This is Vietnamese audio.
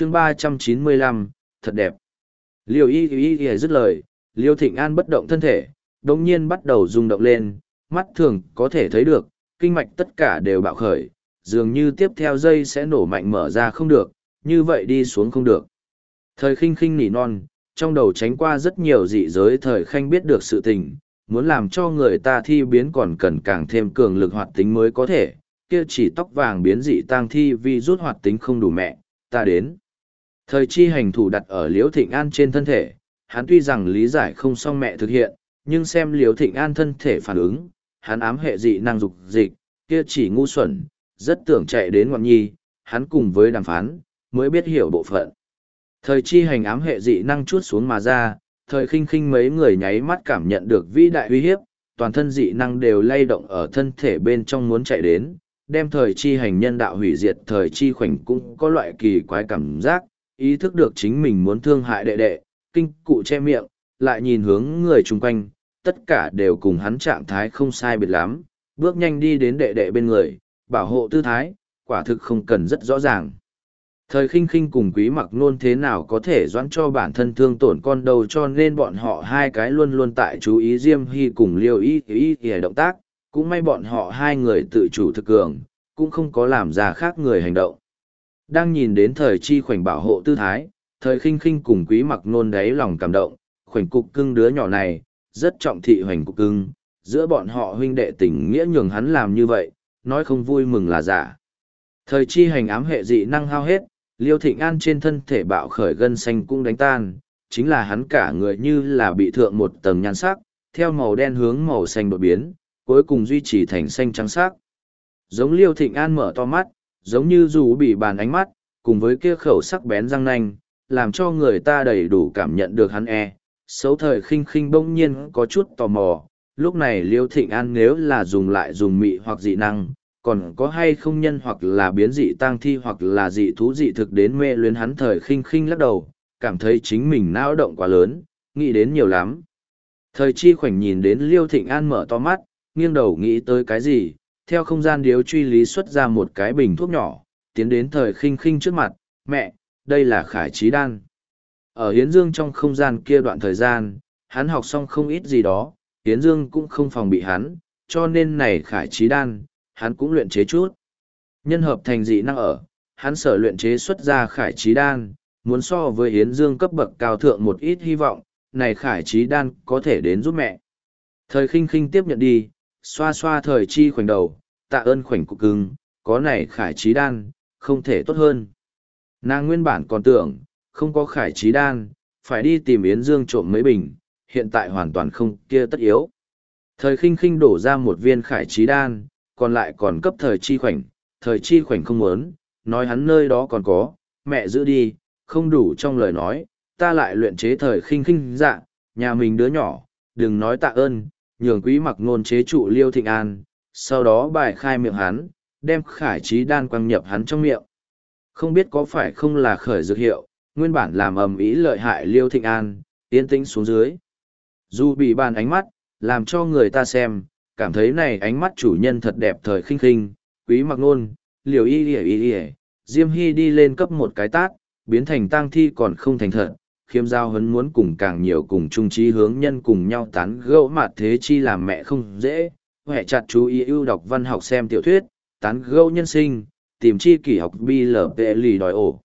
chương ba trăm chín mươi lăm, thật đẹp. Liêu y y y dứt lời, liêu thịnh an bất động thân thể đ ỗ n g nhiên bắt đầu rung động lên, mắt thường có thể thấy được, kinh mạch tất cả đều bạo khởi, dường như tiếp theo dây sẽ nổ mạnh mở ra không được, như vậy đi xuống không được. Thời khinh khinh nỉ non, trong đầu tránh qua rất nhiều dị giới thời khanh biết được sự tình, muốn làm cho người ta thi biến còn cần càng thêm cường lực hoạt tính mới có thể, kia chỉ tóc vàng biến dị tang thi vì rút hoạt tính không đủ mẹ, ta đến. Thời chi hành thủ đặt ở Liễu Thịnh An trên thân thể, hắn tuy rằng lý giải không xong mẹ thực hiện, nhưng xem Liễu Thịnh An thân thể phản ứng, hắn ám hệ dị năng dục dịch, kia chỉ ngu xuẩn, rất tưởng chạy đến ngọn nhi, hắn cùng với đàm phán, mới biết hiểu bộ phận. Thời chi hành ám hệ dị năng chuốt xuống mà ra, thời khinh khinh mấy người nháy mắt cảm nhận được vĩ đại uy hiếp, toàn thân dị năng đều lay động ở thân thể bên trong muốn chạy đến, đem thời chi hành nhân đạo hủy diệt thời chi khoảnh cũng có loại kỳ quái cảm giác, ý thức được chính mình muốn thương hại đệ đệ, kinh cụ che miệng, lại nhìn hướng người chung quanh, tất cả đều cùng hắn trạng thái không sai biệt lắm, bước nhanh đi đến đệ đệ bên người, bảo hộ tư thái, quả thực không cần rất rõ ràng. Thời khinh khinh cùng quý mặc nôn thế nào có thể doãn cho bản thân thương tổn con đầu cho nên bọn họ hai cái luôn luôn tại chú ý Diêm Hy cùng liêu ý ý ý động tác, cũng may bọn họ hai người tự chủ thực cường, cũng không có làm ra khác người hành động. Đang nhìn đến thời chi khoảnh bảo hộ tư thái, thời khinh khinh cùng quý mặc nôn đáy lòng cảm động, khoảnh cục cưng đứa nhỏ này, rất trọng thị hoành cục cưng, giữa bọn họ huynh đệ tình nghĩa nhường hắn làm như vậy, nói không vui mừng là giả. Thời chi hành ám hệ dị năng hao hết, liêu thịnh an trên thân thể bạo khởi gân xanh cũng đánh tan, chính là hắn cả người như là bị thượng một tầng nhan sắc, theo màu đen hướng màu xanh đột biến, cuối cùng duy trì thành xanh trắng sắc. Giống liêu thịnh an mở to mắt, giống như dù bị bàn ánh mắt, cùng với kia khẩu sắc bén răng nanh, làm cho người ta đầy đủ cảm nhận được hắn e. Xấu thời khinh khinh bỗng nhiên có chút tò mò, lúc này Liêu Thịnh An nếu là dùng lại dùng mị hoặc dị năng, còn có hay không nhân hoặc là biến dị tang thi hoặc là dị thú dị thực đến mê luyến hắn thời khinh khinh lắc đầu, cảm thấy chính mình não động quá lớn, nghĩ đến nhiều lắm. Thời chi khoảnh nhìn đến Liêu Thịnh An mở to mắt, nghiêng đầu nghĩ tới cái gì, theo không gian điếu truy lý xuất ra một cái bình thuốc nhỏ, tiến đến thời khinh khinh trước mặt, mẹ, đây là khải trí đan. Ở Hiến Dương trong không gian kia đoạn thời gian, hắn học xong không ít gì đó, Hiến Dương cũng không phòng bị hắn, cho nên này khải trí đan, hắn cũng luyện chế chút. Nhân hợp thành dị năng ở, hắn sở luyện chế xuất ra khải trí đan, muốn so với Hiến Dương cấp bậc cao thượng một ít hy vọng, này khải trí đan có thể đến giúp mẹ. Thời khinh khinh tiếp nhận đi, xoa xoa thời chi khoảnh đầu, tạ ơn khoảnh cục cưng, có này khải trí đan, không thể tốt hơn. Nàng nguyên bản còn tưởng, không có khải trí đan, phải đi tìm Yến Dương trộm mấy bình, hiện tại hoàn toàn không kia tất yếu. Thời khinh khinh đổ ra một viên khải trí đan, còn lại còn cấp thời chi khoảnh, thời chi khoảnh không muốn, nói hắn nơi đó còn có, mẹ giữ đi, không đủ trong lời nói, ta lại luyện chế thời khinh khinh dạ, nhà mình đứa nhỏ, đừng nói tạ ơn, nhường quý mặc ngôn chế trụ liêu thịnh an, sau đó bài khai miệng hắn, đem khải trí đan quăng nhập hắn trong miệng. Không biết có phải không là khởi dược hiệu, nguyên bản làm ầm ý lợi hại liêu thịnh an, tiến tĩnh xuống dưới. Dù bị bàn ánh mắt, làm cho người ta xem, cảm thấy này ánh mắt chủ nhân thật đẹp thời khinh khinh, quý mặc nôn, liều y y y y, diêm hy đi lên cấp một cái tát, biến thành tang thi còn không thành thật, khiêm giao hấn muốn cùng càng nhiều cùng chung trí hướng nhân cùng nhau tán gẫu mặt thế chi làm mẹ không dễ, huệ chặt chú ý ưu đọc văn học xem tiểu thuyết, tán gẫu nhân sinh, tìm chi kỷ học bi lở lì đòi ổ.